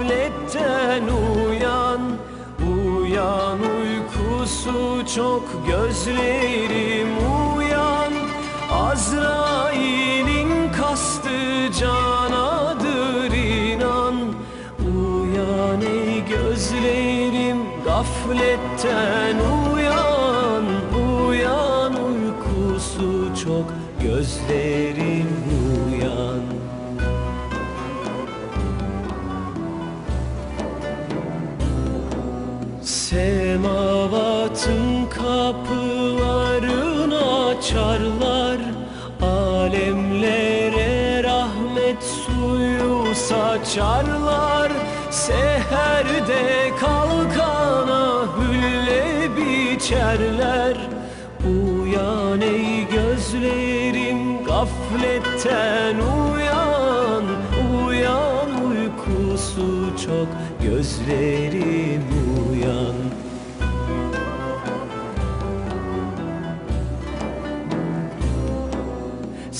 gafletten uyan Uyan uykusu çok gözlerim uyan. Azrail'in kastı canadır inan. Uyan ey gözlerim gafletten uyan. Uyan uykusu çok gözlerim Semavatın kapılarını açarlar. Alemlere rahmet suyu saçarlar. Seherde kalkana hülle biçerler. Uyan ey gözlerim gafletten uyan. Uyan uykusu çok gözlerim uyan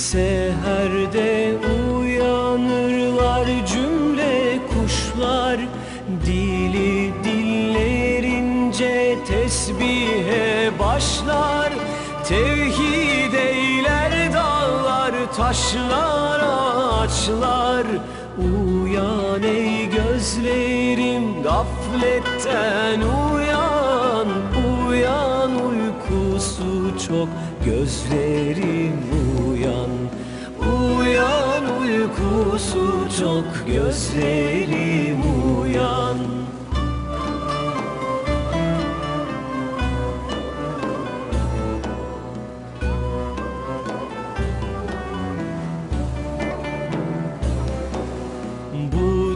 Seherde uyanırlar cümle kuşlar. Dili dillerince tesbihe başlar. Tevhid eyler dağlar, taşlar, ağaçlar. Uyan ey gözlerim gafletten uyan Uyan uykusu çok gözlerim uyan. Uyan uykusu çok gözlerim uyan.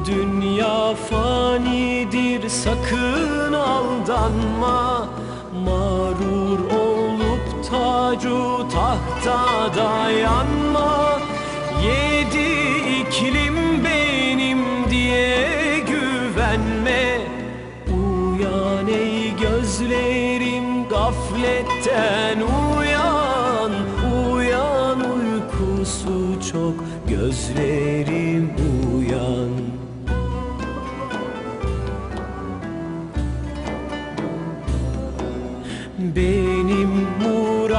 Dünya fanidir sakın aldanma tacu tahta dayanma Yedi iklim benim diye güvenme. Uyan ey gözlerim gafletten uyan. Uyan uykusu çok gözlerim uyan. Benim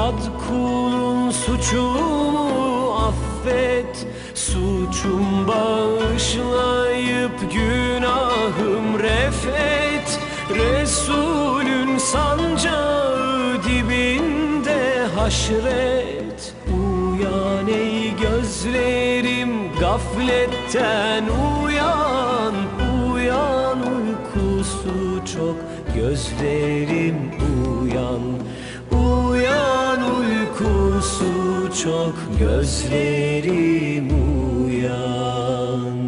murad kulun suçumu affet Suçum bağışlayıp günahım refet. Resulün sancağı dibinde haşret. Uyan ey gözlerim gafletten uyan. Uyan uykusu çok gözlerim Uyan uykusu çok gözlerim uyan